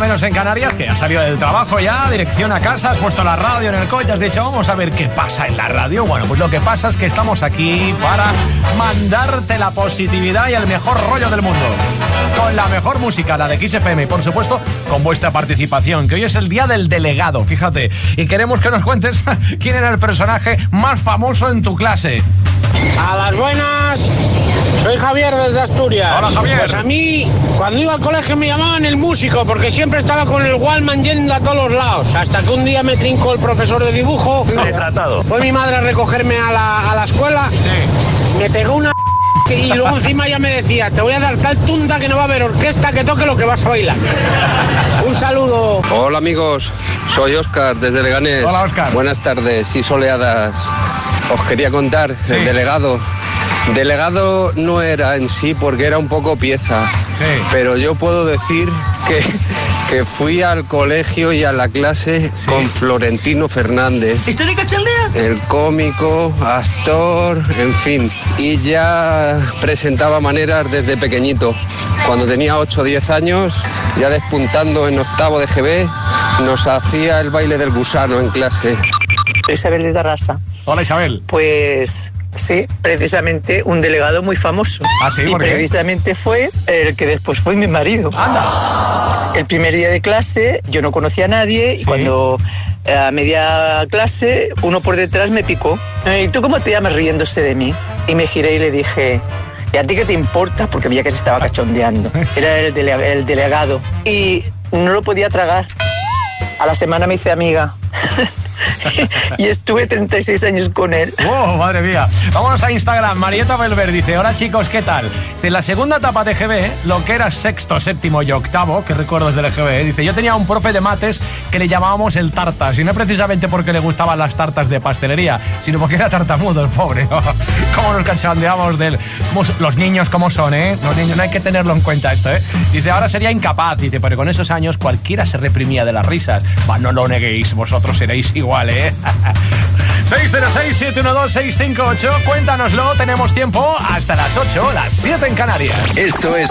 menos en Canarias, que ha salido del trabajo ya, dirección a casa, has puesto la radio en el coche, has dicho, vamos a ver qué pasa en la radio. Bueno, pues lo que pasa es que estamos aquí para mandarte la positividad y el mejor rollo del mundo. Con la mejor música, la de XFM y por supuesto con vuestra participación, que hoy es el día del delegado, fíjate. Y queremos que nos cuentes quién era el personaje más famoso en tu clase. A las buenas, soy Javier desde Asturias. Hola, Javier. Pues a mí, cuando iba al colegio me llamaban el músico, porque siempre estaba con el Wallman yendo a todos los lados. Hasta que un día me trincó el profesor de dibujo. Retratado. Fue mi madre a recogerme a la, a la escuela. Me pegó una y luego encima ya me decía, te voy a dar tal tunda que no va a haber orquesta que toque lo que vas a bailar. Un saludo. Hola amigos, soy Oscar desde Leganés. Hola, Óscar. Buenas tardes y soleadas. Os quería contar, Sí. el delegado. Delegado no era en sí porque era un poco pieza, Sí. pero yo puedo decir que, que fui al colegio y a la clase con Florentino Fernández. ¿Estoy de cachaldea? El cómico, actor, en fin. Y ya presentaba maneras desde pequeñito. Cuando tenía 8 o 10 años, ya despuntando en octavo de GB, nos hacía el baile del gusano en clase. Isabel de Tarrasa. Hola Isabel. Pues sí, precisamente un delegado muy famoso. Ah, sí, y ¿por qué? precisamente fue el que después fue mi marido. Anda. El primer día de clase yo no conocía a nadie y Sí. cuando eh, a media clase uno por detrás me picó. ¿Y tú cómo te llamas riéndose de mí? Y me giré y le dije, ¿y a ti qué te importa? Porque veía que se estaba cachondeando. Era el, el delegado. Y no lo podía tragar. A la semana me hice amiga. y estuve 36 años con él. ¡Wow, madre mía! Vámonos a Instagram. Marieta Belver dice: Hola chicos, ¿qué tal? En la segunda etapa de GB, lo que era sexto, séptimo y octavo, que recuerdos del GB, dice: Yo tenía un profe de mates que le llamábamos el tartas, y no precisamente porque le gustaban las tartas de pastelería, sino porque era tartamudo el pobre. ¿Cómo nos cachondeamos de él? Cómo s- Los niños, ¿cómo son, eh? Los niños, no hay que tenerlo en cuenta esto, ¿eh? Dice: Ahora sería incapaz, dice, pero con esos años cualquiera se reprimía de las risas. Va, no lo neguéis, vosotros seréis igual, ¿eh? 606-712-658, cuéntanoslo, tenemos tiempo hasta las 8, las 7 en Canarias. Esto es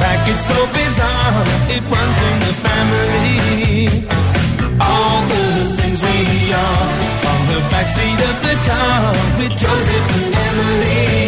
back, it's so bizarre. It runs in the family. All the things we are on the backseat of the car with Joseph and Emily.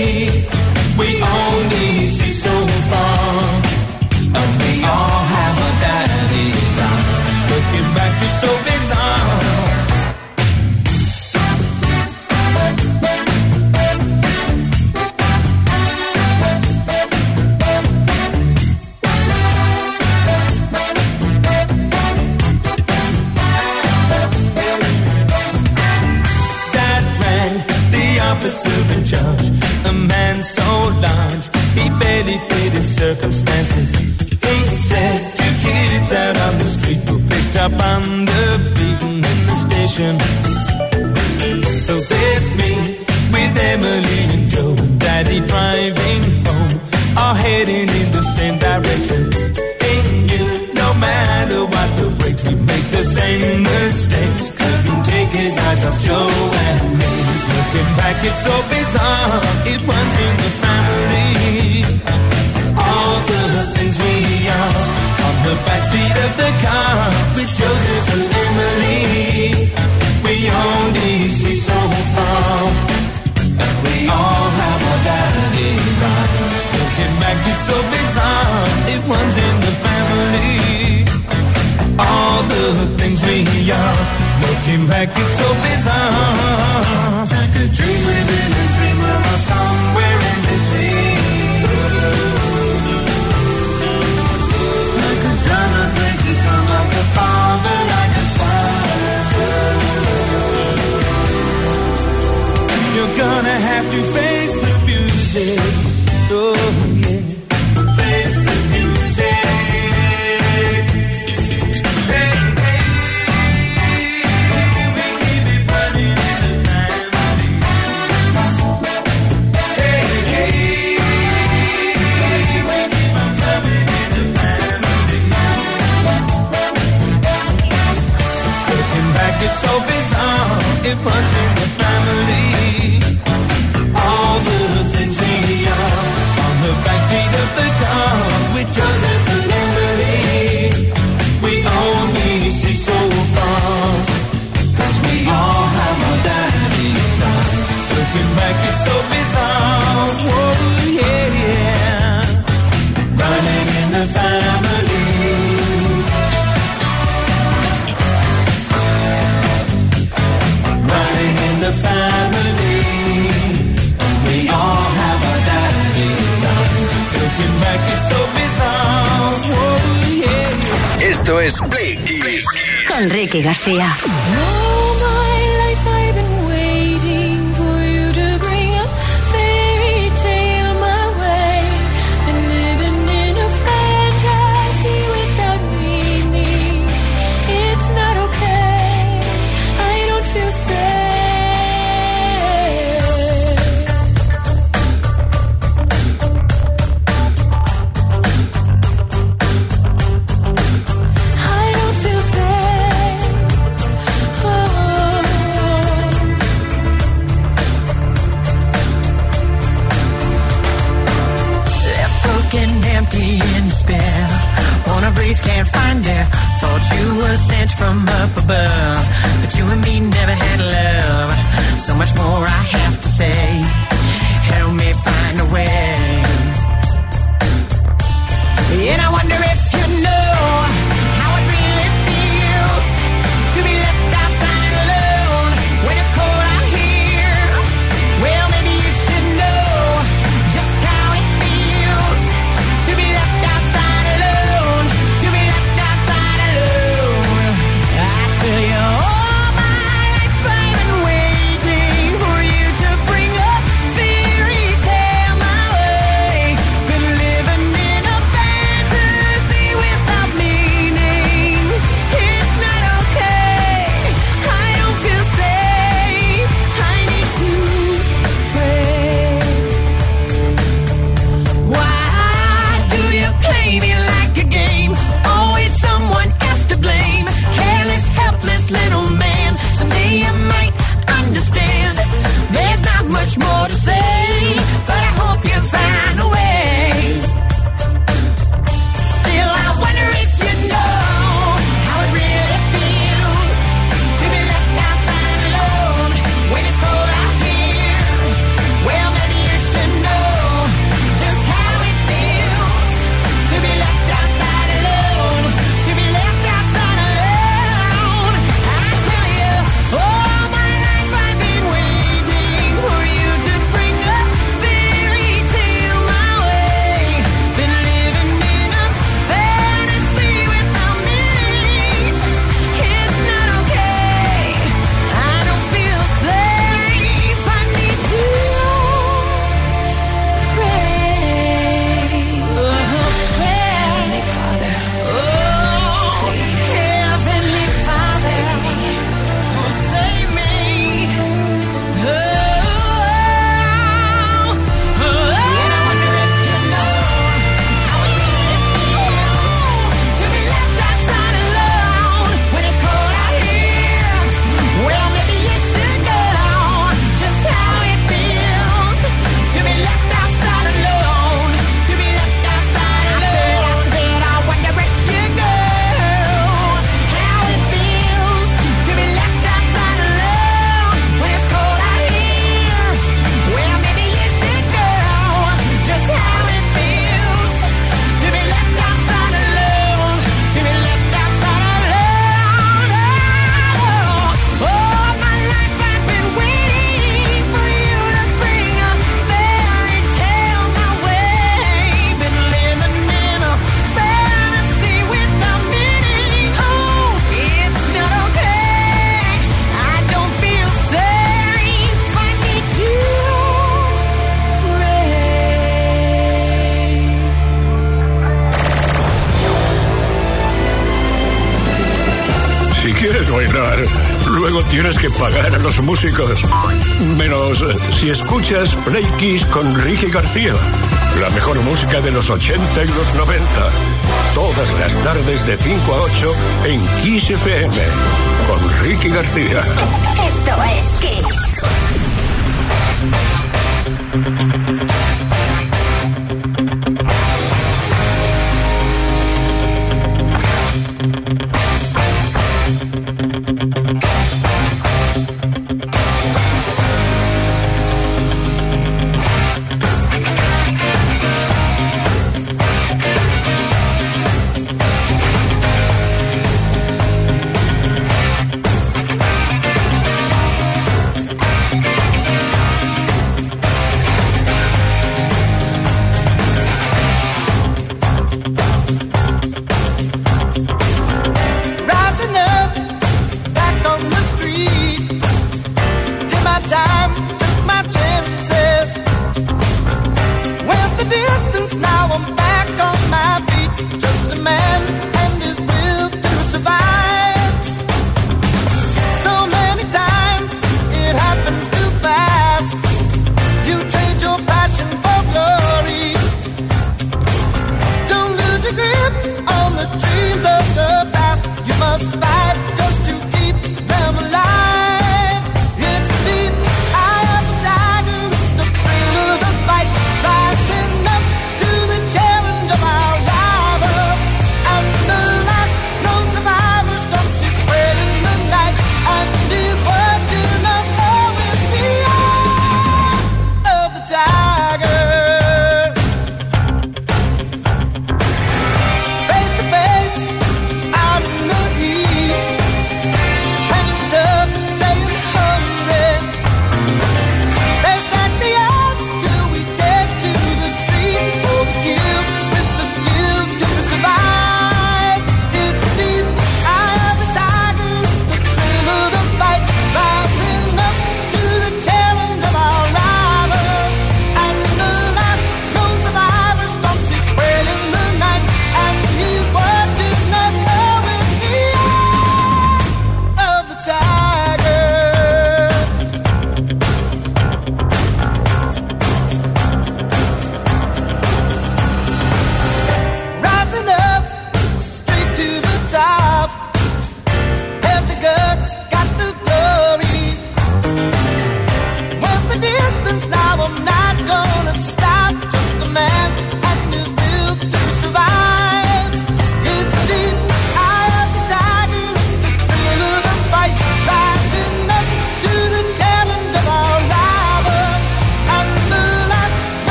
have to face the music. Oh, yeah. Enrique García. tienes que pagar a los músicos. Menos eh, si escuchas Play Kiss con Ricky García. La mejor música de los 80 y los 90. Todas las tardes de 5 a 8 en Kiss FM. Con Ricky García. Esto es Kiss.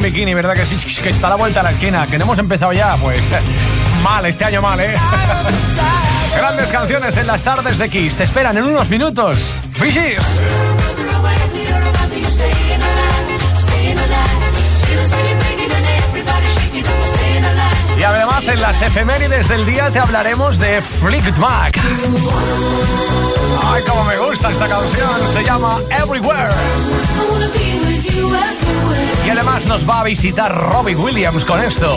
Bikini, ¿verdad que? Que está a la vuelta a la esquina, que no hemos empezado ya, pues mal, este año mal, ¿eh? Grandes canciones en las tardes de Kiss, te esperan en unos minutos. Bigis. Y además en las efemérides del día te hablaremos de Mac. Ay, como me gusta esta canción, se llama Everywhere. Y además nos va a visitar Robbie Williams con esto.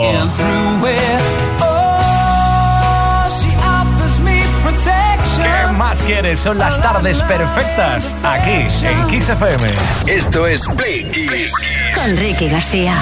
¿Qué más quieres? Son las tardes perfectas aquí en Kiss FM. Esto es Play Kiss. Con Ricky García.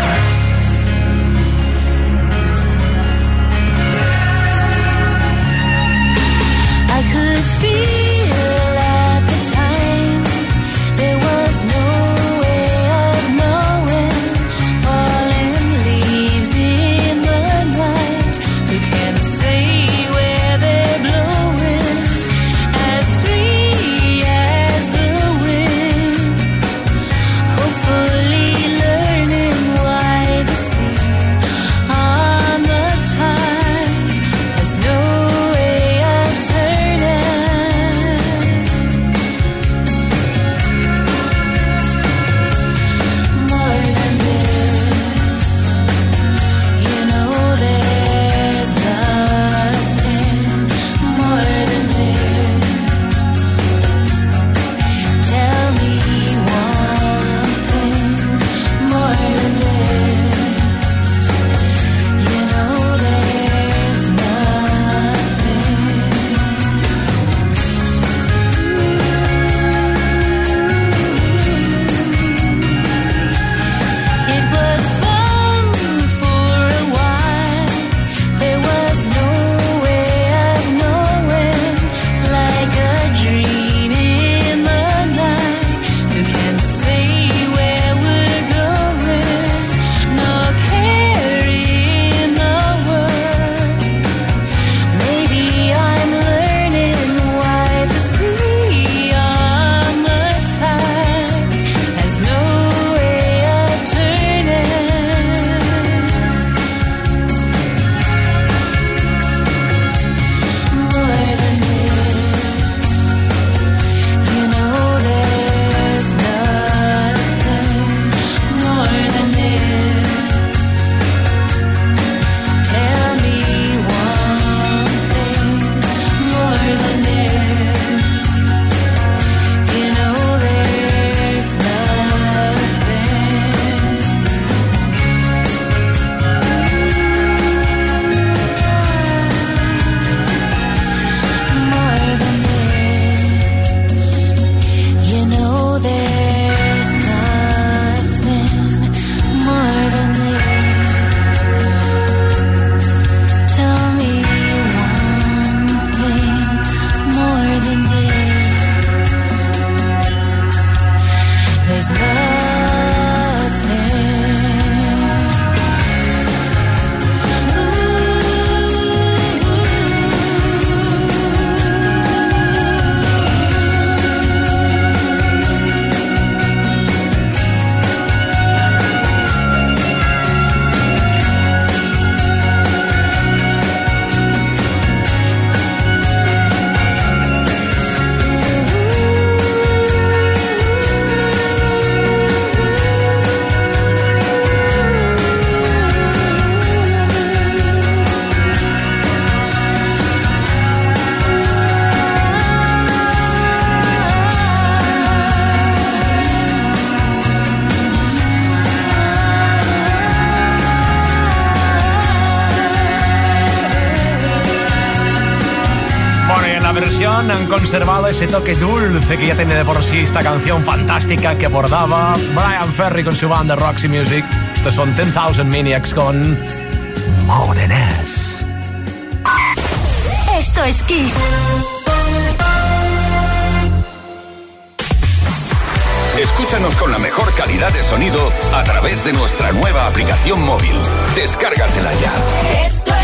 Conservado ese toque dulce que ya tiene de por sí esta canción fantástica que abordaba Brian Ferry con su banda Roxy Music. Estos son 10,000 Maniacs con Modenes. Esto es Kiss. Escúchanos con la mejor calidad de sonido a través de nuestra nueva aplicación móvil. Descárgatela ya. Esto es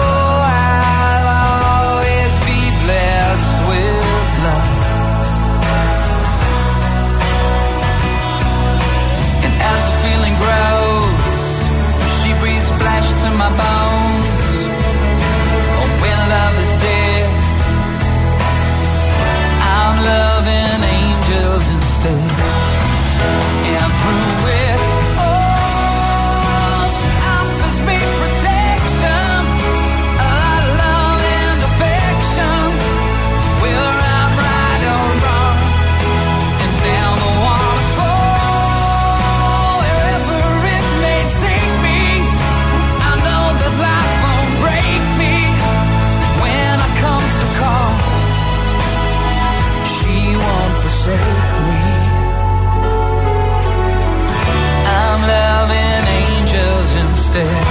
angels instead. Instead.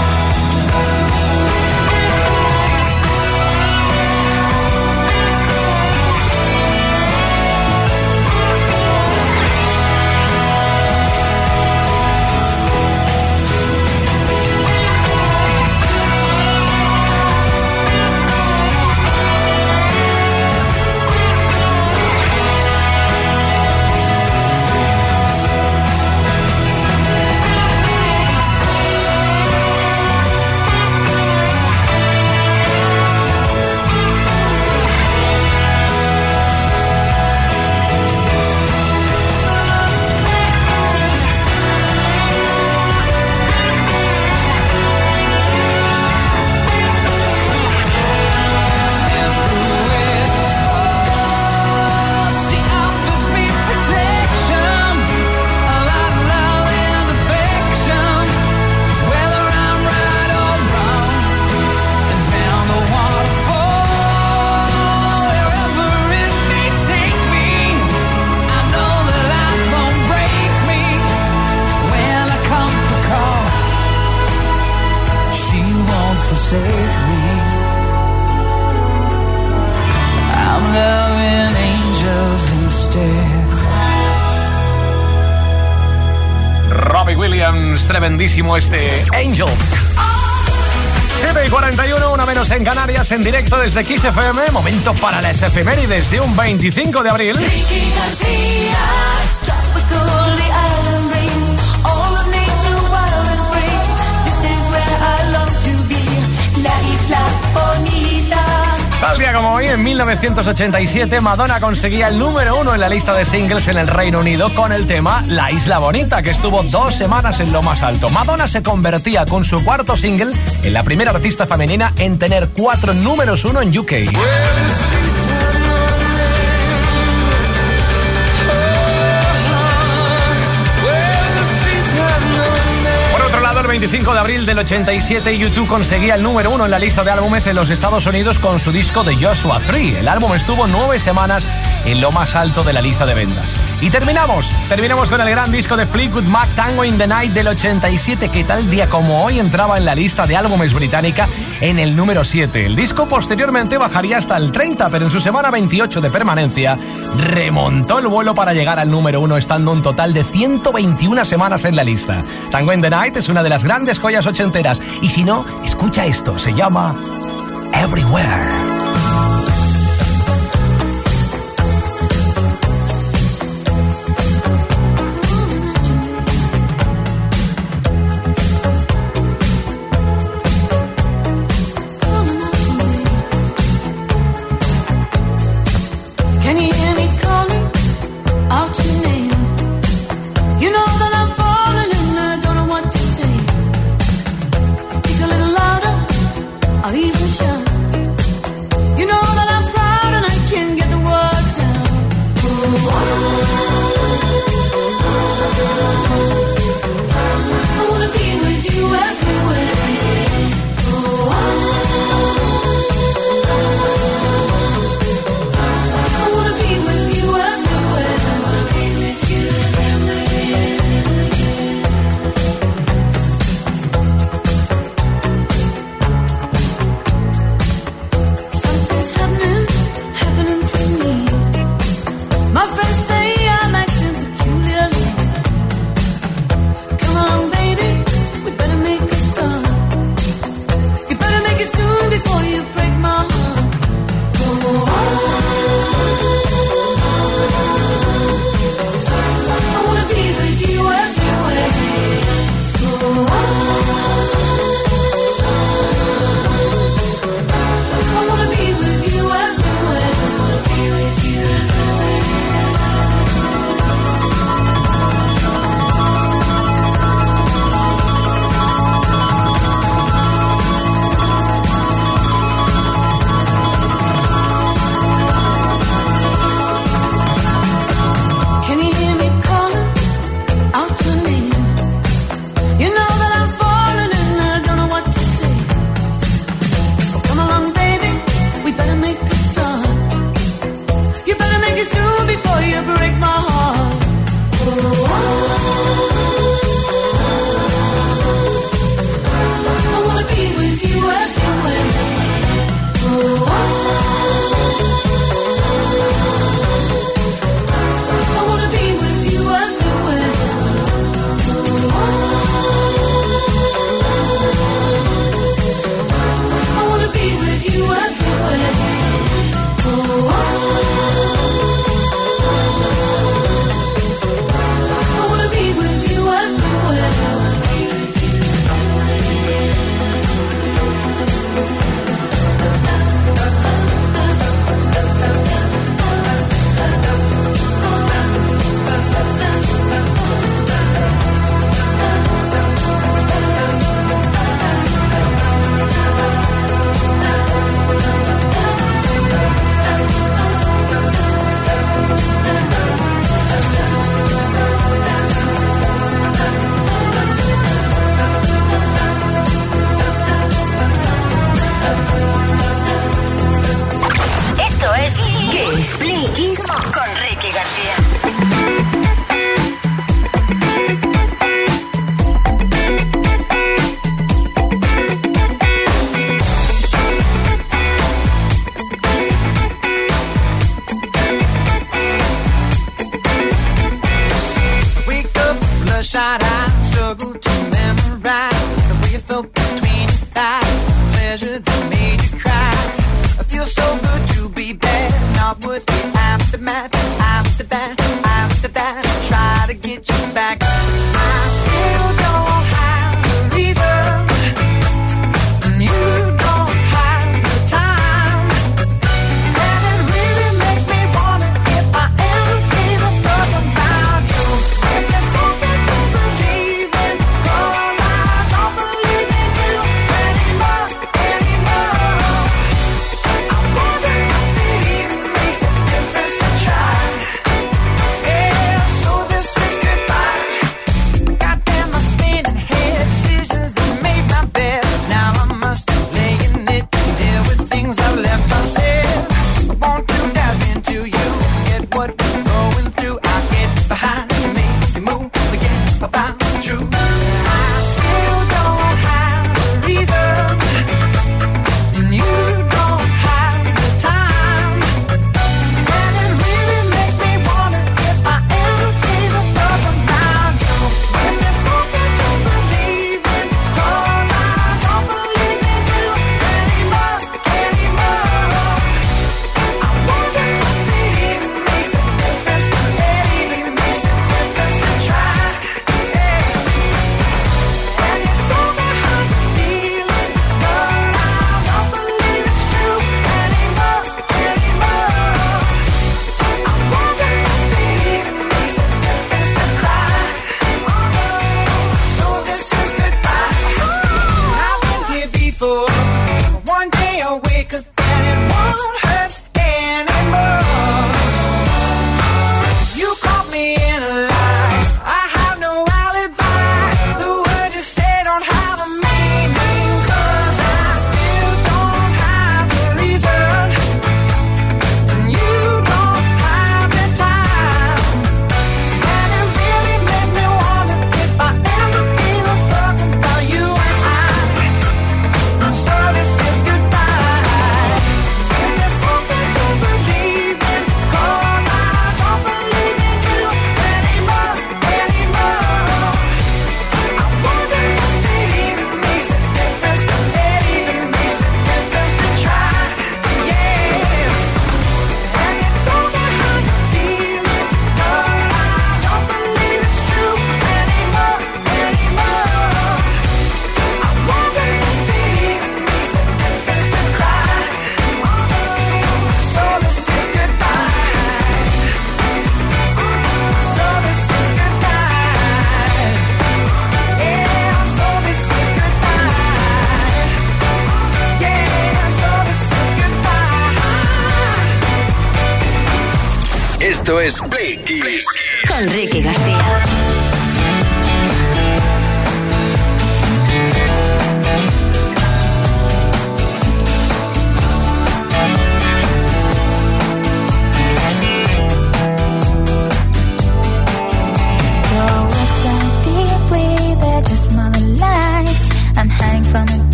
Tremendísimo este Angels. 7 y 41, una menos en Canarias, en directo desde Kiss FM. Momento para las efemérides de un 25 de abril. En 1987, Madonna conseguía el número uno en la lista de singles en el Reino Unido con el tema La Isla Bonita, que estuvo dos semanas en lo más alto. Madonna se convertía con su cuarto single en la primera artista femenina en tener cuatro números uno en UK. 25 de abril del 87, YouTube conseguía el número uno en la lista de álbumes en los Estados Unidos con su disco de Joshua Tree. El álbum estuvo nueve semanas en lo más alto de la lista de ventas. Y terminamos, terminamos con el gran disco de Fleetwood Mac Tango in the Night del 87, que tal día como hoy entraba en la lista de álbumes británica en el número 7. El disco posteriormente bajaría hasta el 30, pero en su semana 28 de permanencia remontó el vuelo para llegar al número uno, estando un total de 121 semanas en la lista. Tango in the Night es una de las grandes joyas ochenteras, y si no, escucha esto, se llama Everywhere.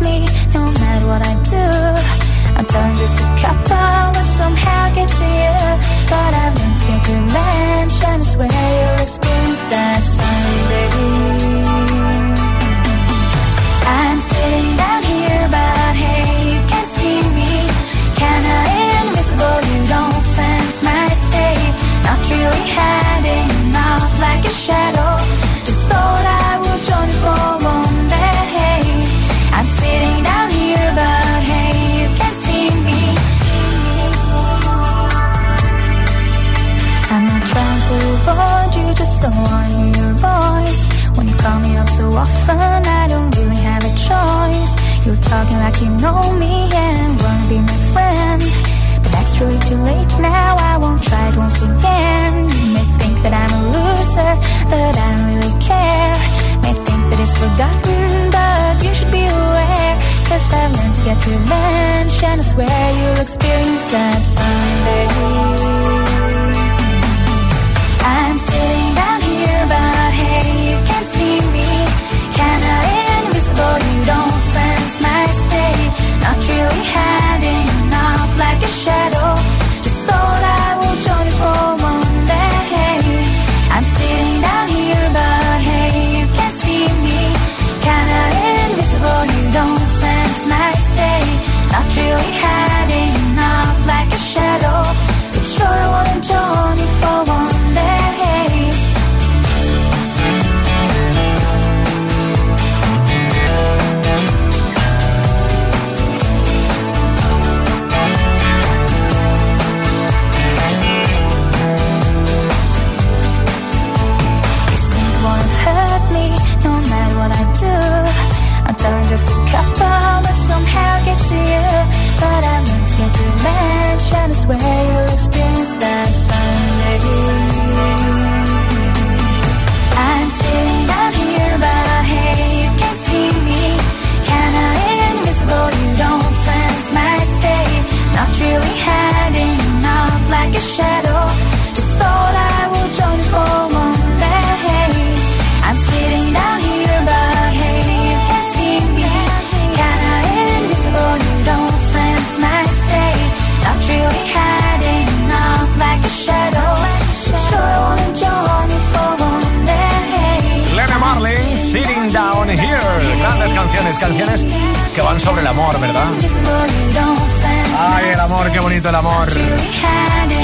Me, ¿verdad? Ay, el amor, qué bonito el amor.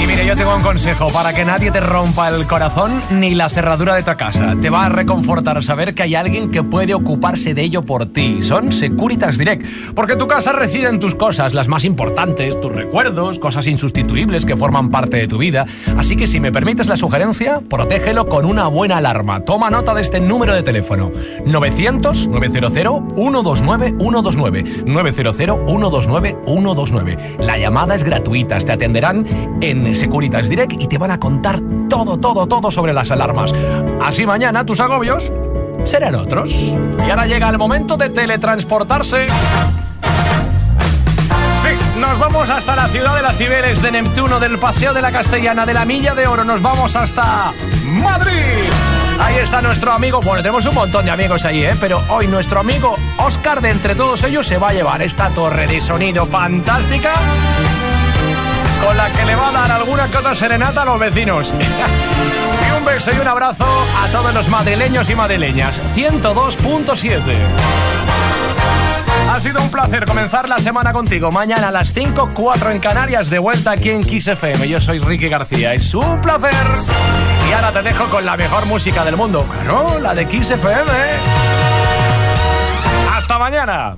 Y mire, yo tengo un consejo para que nadie te rompa el corazón ni la cerradura de tu casa. Te va a reconfortar saber que hay alguien que puede ocuparse de ello por ti. Son Securitas Direct. Porque tu casa reside en tus cosas, las más importantes, tus recuerdos, cosas insustituibles que forman parte de tu vida. Así que si me permites la sugerencia, protégelo con una buena alarma. Toma nota de este número de teléfono. 900-900-129-129. 900-129-129. La llamada es gratuita, te atenderán en Securitas Direct y te van a contar todo, todo, todo sobre las alarmas. Así mañana tus agobios serán otros. Y ahora llega el momento de teletransportarse. Sí, nos vamos hasta la ciudad de las Cibeles, de Neptuno, del Paseo de la Castellana, de la Milla de Oro. Nos vamos hasta Madrid. Ahí está nuestro amigo. Bueno, tenemos un montón de amigos ahí, ¿eh? Pero hoy nuestro amigo Oscar, de entre todos ellos, se va a llevar esta torre de sonido fantástica con la que le va a dar alguna que otra serenata a los vecinos. y un beso y un abrazo a todos los madrileños y madrileñas. 102.7. Ha sido un placer comenzar la semana contigo. Mañana a las 5, 4 en Canarias, de vuelta aquí en Kiss FM. Yo soy Ricky García. Es un placer. Y ahora te dejo con la mejor música del mundo. Claro, la de Kiss FM. Hasta mañana.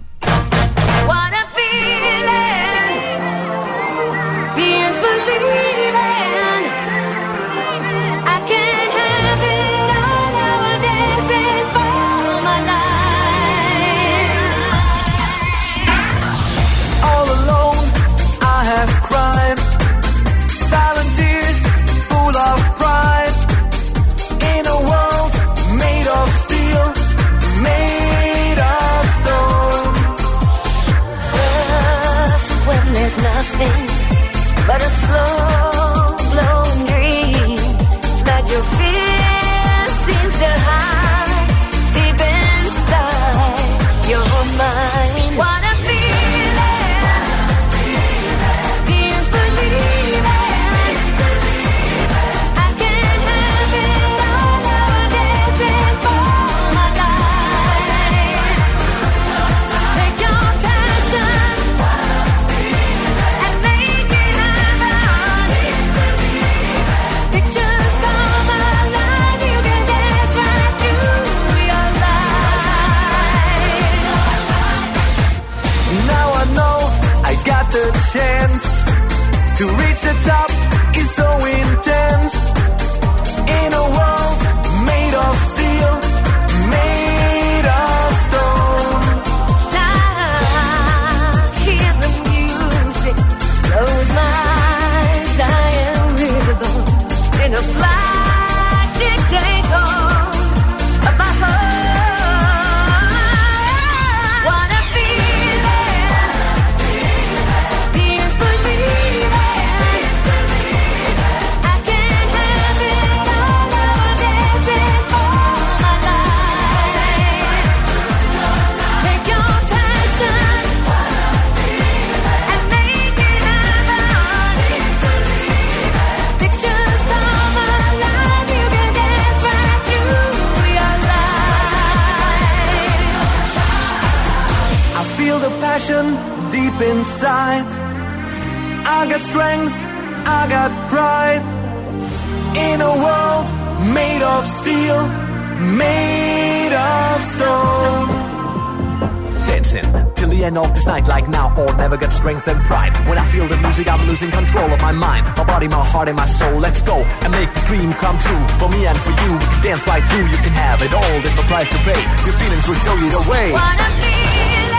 heart and my soul. Let's go and make this dream come true. For me and for you, we can dance right through. You can have it all. There's no price to pay. Your feelings will show you the way. What a feeling,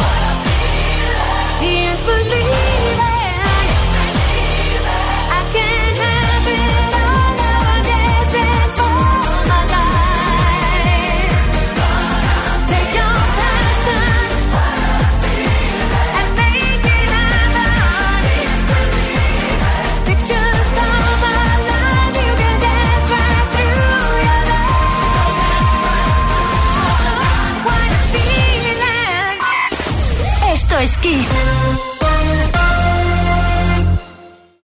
what a feeling, can't believe. Kiss.